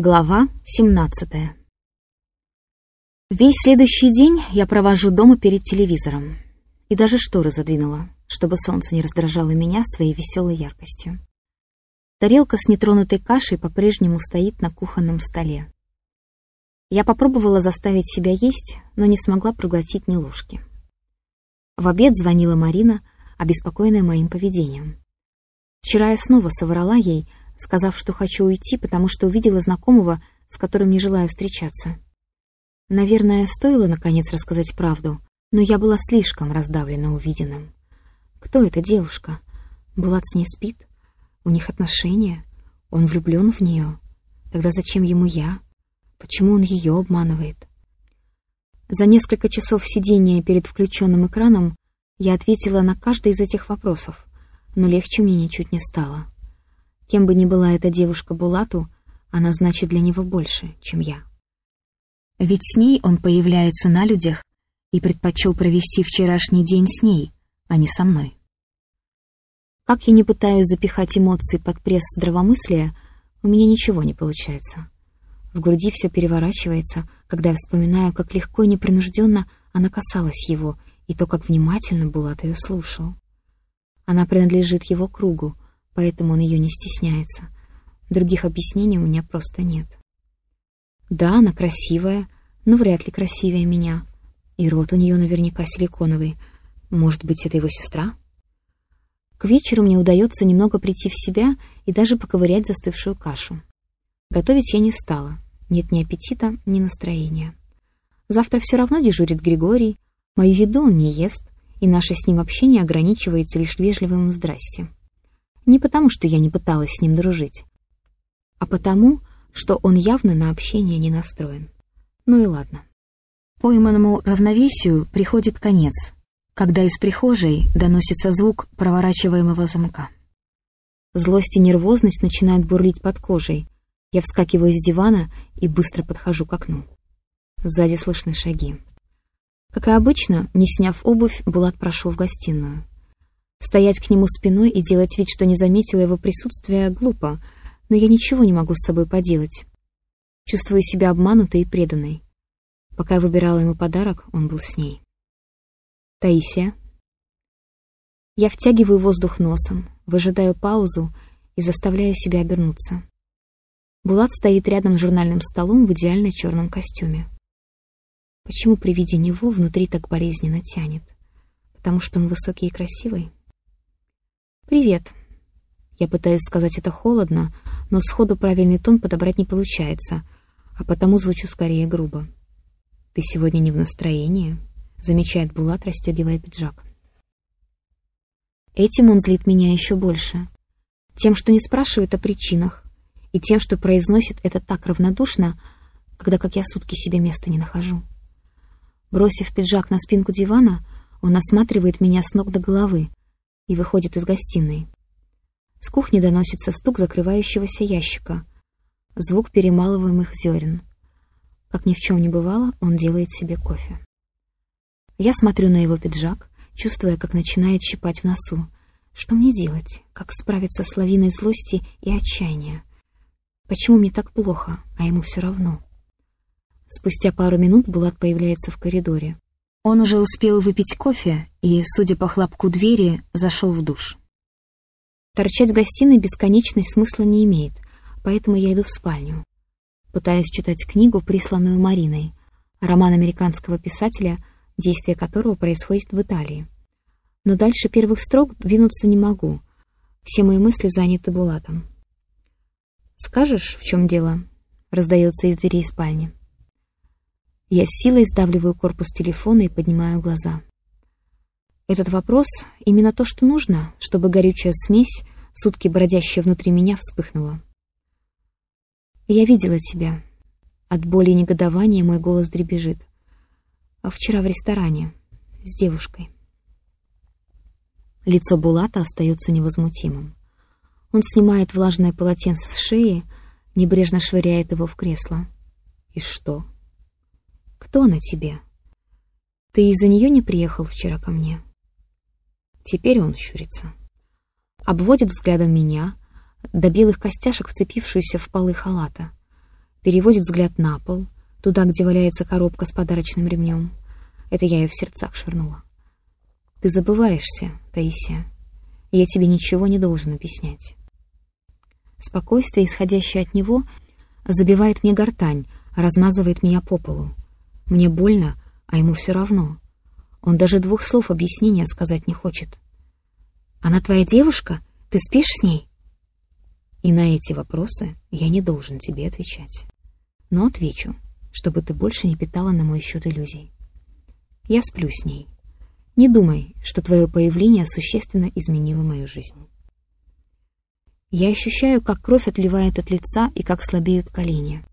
Глава 17 Весь следующий день я провожу дома перед телевизором. И даже шторы задвинула, чтобы солнце не раздражало меня своей веселой яркостью. Тарелка с нетронутой кашей по-прежнему стоит на кухонном столе. Я попробовала заставить себя есть, но не смогла проглотить ни ложки. В обед звонила Марина, обеспокоенная моим поведением. Вчера я снова соврала ей, сказав, что хочу уйти, потому что увидела знакомого, с которым не желаю встречаться. Наверное, стоило наконец рассказать правду, но я была слишком раздавлена увиденным. Кто эта девушка? Булат с ней спит? У них отношения? Он влюблен в нее? Тогда зачем ему я? Почему он ее обманывает? За несколько часов сидения перед включенным экраном я ответила на каждый из этих вопросов, но легче мне ничуть не стало. Кем бы ни была эта девушка Булату, она значит для него больше, чем я. Ведь с ней он появляется на людях и предпочел провести вчерашний день с ней, а не со мной. Как я не пытаюсь запихать эмоции под пресс здравомыслия, у меня ничего не получается. В груди все переворачивается, когда я вспоминаю, как легко и непринужденно она касалась его, и то, как внимательно Булат ее слушал. Она принадлежит его кругу, поэтому он ее не стесняется. Других объяснений у меня просто нет. Да, она красивая, но вряд ли красивее меня. И рот у нее наверняка силиконовый. Может быть, это его сестра? К вечеру мне удается немного прийти в себя и даже поковырять застывшую кашу. Готовить я не стала. Нет ни аппетита, ни настроения. Завтра все равно дежурит Григорий. Мою еду он не ест, и наше с ним общение ограничивается лишь вежливым «здрасте». Не потому, что я не пыталась с ним дружить, а потому, что он явно на общение не настроен. Ну и ладно. Пойманному равновесию приходит конец, когда из прихожей доносится звук проворачиваемого замка. Злость и нервозность начинают бурлить под кожей. Я вскакиваю с дивана и быстро подхожу к окну. Сзади слышны шаги. Как и обычно, не сняв обувь, Булат прошел в гостиную. Стоять к нему спиной и делать вид, что не заметила его присутствия, глупо, но я ничего не могу с собой поделать. Чувствую себя обманутой и преданной. Пока я выбирала ему подарок, он был с ней. Таисия. Я втягиваю воздух носом, выжидаю паузу и заставляю себя обернуться. Булат стоит рядом с журнальным столом в идеально черном костюме. Почему при виде него внутри так болезненно тянет? Потому что он высокий и красивый? «Привет». Я пытаюсь сказать это холодно, но сходу правильный тон подобрать не получается, а потому звучу скорее грубо. «Ты сегодня не в настроении?» — замечает Булат, расстегивая пиджак. Этим он злит меня еще больше. Тем, что не спрашивает о причинах, и тем, что произносит это так равнодушно, когда как я сутки себе места не нахожу. Бросив пиджак на спинку дивана, он осматривает меня с ног до головы, и выходит из гостиной. С кухни доносится стук закрывающегося ящика, звук перемалываемых зерен. Как ни в чем не бывало, он делает себе кофе. Я смотрю на его пиджак, чувствуя, как начинает щипать в носу. Что мне делать? Как справиться с лавиной злости и отчаяния? Почему мне так плохо, а ему все равно? Спустя пару минут Булат появляется в коридоре. Он уже успел выпить кофе и, судя по хлопку двери, зашел в душ. Торчать в гостиной бесконечность смысла не имеет, поэтому я иду в спальню. Пытаюсь читать книгу, присланную Мариной, роман американского писателя, действие которого происходит в Италии. Но дальше первых строк двинуться не могу. Все мои мысли заняты Булатом. «Скажешь, в чем дело?» — раздается из дверей спальни. Я с силой сдавливаю корпус телефона и поднимаю глаза. Этот вопрос — именно то, что нужно, чтобы горючая смесь, сутки бродящая внутри меня, вспыхнула. «Я видела тебя». От боли и негодования мой голос дребезжит. А вчера в ресторане. С девушкой. Лицо Булата остается невозмутимым. Он снимает влажное полотенце с шеи, небрежно швыряет его в кресло. И что? Кто она тебе? Ты из-за нее не приехал вчера ко мне? Теперь он щурится. Обводит взглядом меня, до белых костяшек вцепившуюся в полы халата. переводит взгляд на пол, туда, где валяется коробка с подарочным ремнем. Это я ее в сердцах швырнула. Ты забываешься, Таисия. Я тебе ничего не должен объяснять. Спокойствие, исходящее от него, забивает мне гортань, размазывает меня по полу. Мне больно, а ему все равно. Он даже двух слов объяснения сказать не хочет. «Она твоя девушка? Ты спишь с ней?» И на эти вопросы я не должен тебе отвечать. Но отвечу, чтобы ты больше не питала на мой счет иллюзий. Я сплю с ней. Не думай, что твое появление существенно изменило мою жизнь. Я ощущаю, как кровь отливает от лица и как слабеют колени.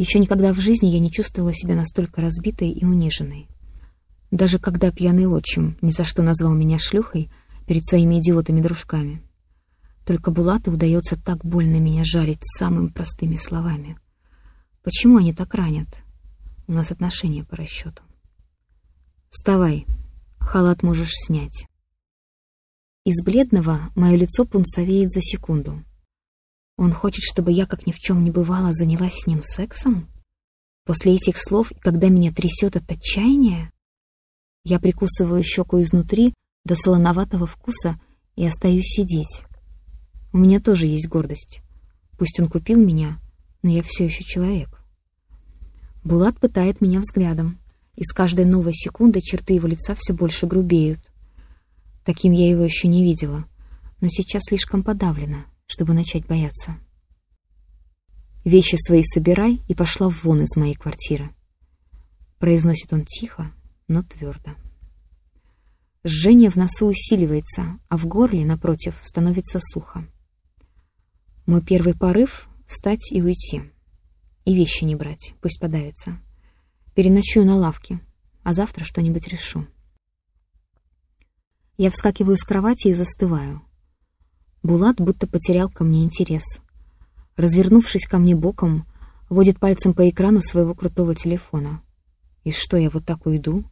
Еще никогда в жизни я не чувствовала себя настолько разбитой и униженной. Даже когда пьяный отчим ни за что назвал меня шлюхой перед своими идиотами-дружками. Только Булату удается так больно меня жарить самыми простыми словами. Почему они так ранят? У нас отношения по расчету. «Вставай, халат можешь снять». Из бледного мое лицо пунцовеет за секунду. Он хочет, чтобы я, как ни в чем не бывало, занялась с ним сексом? После этих слов, когда меня трясет от отчаяния? Я прикусываю щеку изнутри до солоноватого вкуса и остаюсь сидеть. У меня тоже есть гордость. Пусть он купил меня, но я все еще человек. Булат пытает меня взглядом, и с каждой новой секундой черты его лица все больше грубеют. Таким я его еще не видела, но сейчас слишком подавлена, чтобы начать бояться. «Вещи свои собирай и пошла вон из моей квартиры», — произносит он тихо, но твердо. Жжение в носу усиливается, а в горле, напротив, становится сухо. Мой первый порыв — встать и уйти. И вещи не брать, пусть подавится. Переночую на лавке, а завтра что-нибудь решу. Я вскакиваю с кровати и застываю. Булат будто потерял ко мне интерес. Развернувшись ко мне боком, водит пальцем по экрану своего крутого телефона. И что, я вот так уйду?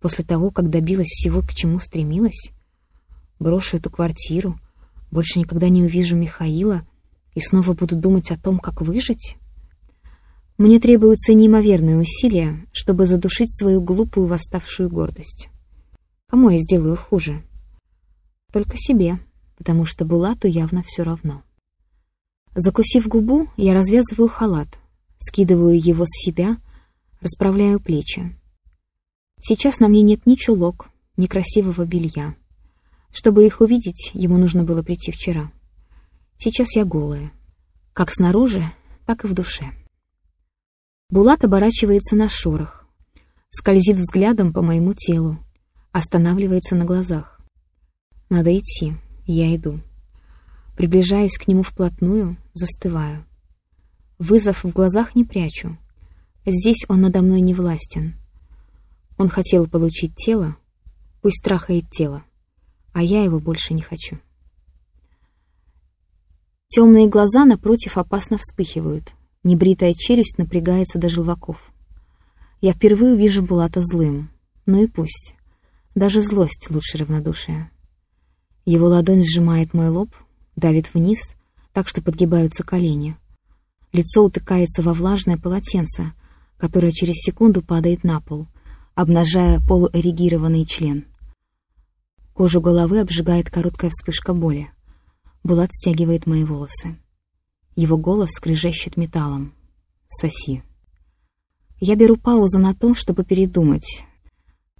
После того, как добилась всего, к чему стремилась? Брошу эту квартиру, больше никогда не увижу Михаила и снова буду думать о том, как выжить? Мне требуются неимоверные усилия, чтобы задушить свою глупую восставшую гордость. Кому я сделаю хуже? Только себе, потому что Булату явно все равно. Закусив губу, я развязываю халат, скидываю его с себя, расправляю плечи. Сейчас на мне нет ни чулок, ни красивого белья. Чтобы их увидеть, ему нужно было прийти вчера. Сейчас я голая, как снаружи, так и в душе. Булат оборачивается на шорох, скользит взглядом по моему телу, останавливается на глазах. Надо идти, я иду. Приближаюсь к нему вплотную, застываю. Вызов в глазах не прячу. Здесь он надо мной не властен. Он хотел получить тело, пусть трахает тело, а я его больше не хочу. Темные глаза напротив опасно вспыхивают. Небритая челюсть напрягается до желваков. Я впервые вижу Булата злым. Ну и пусть. Даже злость лучше равнодушия. Его ладонь сжимает мой лоб, давит вниз, так что подгибаются колени. Лицо утыкается во влажное полотенце, которое через секунду падает на пол, обнажая полуэрегированный член. Кожу головы обжигает короткая вспышка боли. Булат стягивает мои волосы. Его голос скрежещет металлом. «Соси». Я беру паузу на то, чтобы передумать,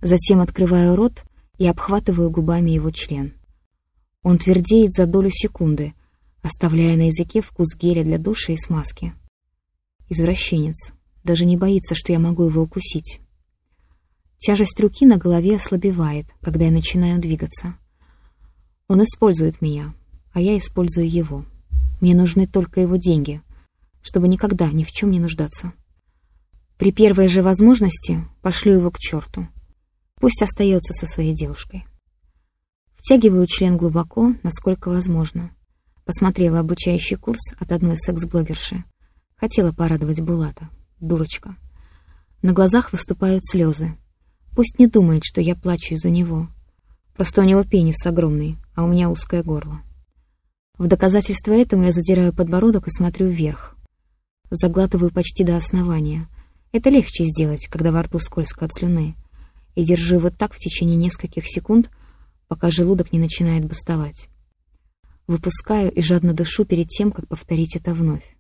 Затем открываю рот и обхватываю губами его член. Он твердеет за долю секунды, оставляя на языке вкус геля для душа и смазки. Извращенец. Даже не боится, что я могу его укусить. Тяжесть руки на голове ослабевает, когда я начинаю двигаться. Он использует меня, а я использую его. Мне нужны только его деньги, чтобы никогда ни в чем не нуждаться. При первой же возможности пошлю его к черту. Пусть остается со своей девушкой. Втягиваю член глубоко, насколько возможно. Посмотрела обучающий курс от одной секс-блогерши. Хотела порадовать Булата. Дурочка. На глазах выступают слезы. Пусть не думает, что я плачу из-за него. Просто у него пенис огромный, а у меня узкое горло. В доказательство этому я задираю подбородок и смотрю вверх. Заглатываю почти до основания. Это легче сделать, когда во рту скользко от слюны. И держу его так в течение нескольких секунд, пока желудок не начинает бастовать. Выпускаю и жадно дышу перед тем, как повторить это вновь.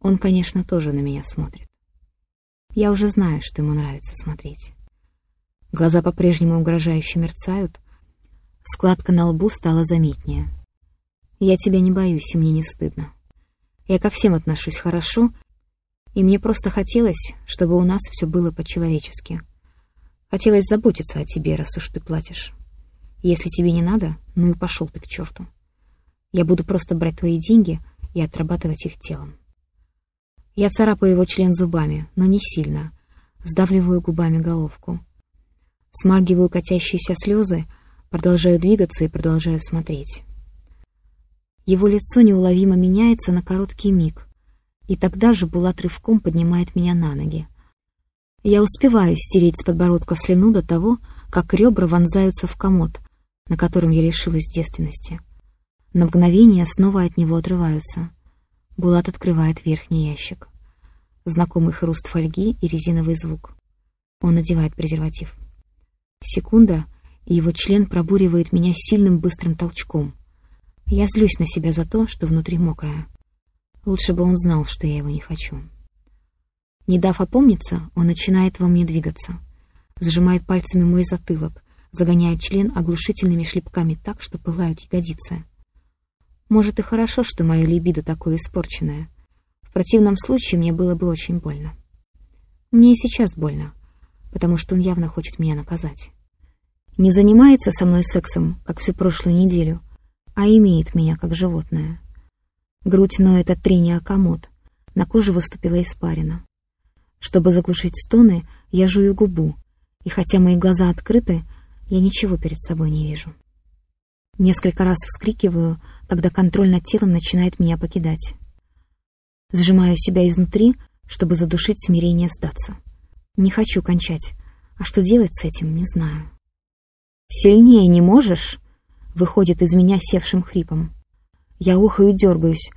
Он, конечно, тоже на меня смотрит. Я уже знаю, что ему нравится смотреть. Глаза по-прежнему угрожающе мерцают. Складка на лбу стала заметнее. Я тебя не боюсь, и мне не стыдно. Я ко всем отношусь хорошо, и мне просто хотелось, чтобы у нас все было по-человечески. Хотелось заботиться о тебе, раз уж ты платишь. Если тебе не надо, ну и пошел ты к черту. Я буду просто брать твои деньги и отрабатывать их телом. Я царапаю его член зубами, но не сильно. Сдавливаю губами головку. Смаргиваю катящиеся слезы, продолжаю двигаться и продолжаю смотреть. Его лицо неуловимо меняется на короткий миг, и тогда же Булат рывком поднимает меня на ноги. Я успеваю стереть с подбородка слюну до того, как ребра вонзаются в комод, на котором я лишилась девственности. На мгновение снова от него отрываются — Булат открывает верхний ящик. Знакомый хруст фольги и резиновый звук. Он надевает презерватив. Секунда, и его член пробуривает меня сильным быстрым толчком. Я злюсь на себя за то, что внутри мокрая. Лучше бы он знал, что я его не хочу. Не дав опомниться, он начинает во мне двигаться. Сжимает пальцами мой затылок, загоняет член оглушительными шлепками так, что пылают ягодицы. Может, и хорошо, что мое либидо такое испорченное. В противном случае мне было бы очень больно. Мне и сейчас больно, потому что он явно хочет меня наказать. Не занимается со мной сексом, как всю прошлую неделю, а имеет меня как животное. Грудь ноет от трения о комод, на коже выступила испарина. Чтобы заглушить стоны, я жую губу, и хотя мои глаза открыты, я ничего перед собой не вижу. Несколько раз вскрикиваю, когда контроль над телом начинает меня покидать. Сжимаю себя изнутри, чтобы задушить смирение сдаться. Не хочу кончать, а что делать с этим, не знаю. «Сильнее не можешь?» — выходит из меня севшим хрипом. Я ухаю и дергаюсь,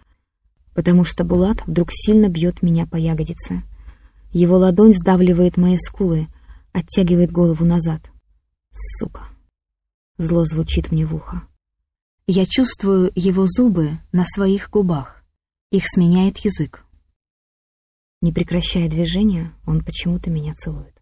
потому что Булат вдруг сильно бьет меня по ягодице. Его ладонь сдавливает мои скулы, оттягивает голову назад. «Сука!» Зло звучит мне в ухо. Я чувствую его зубы на своих губах. Их сменяет язык. Не прекращая движения, он почему-то меня целует.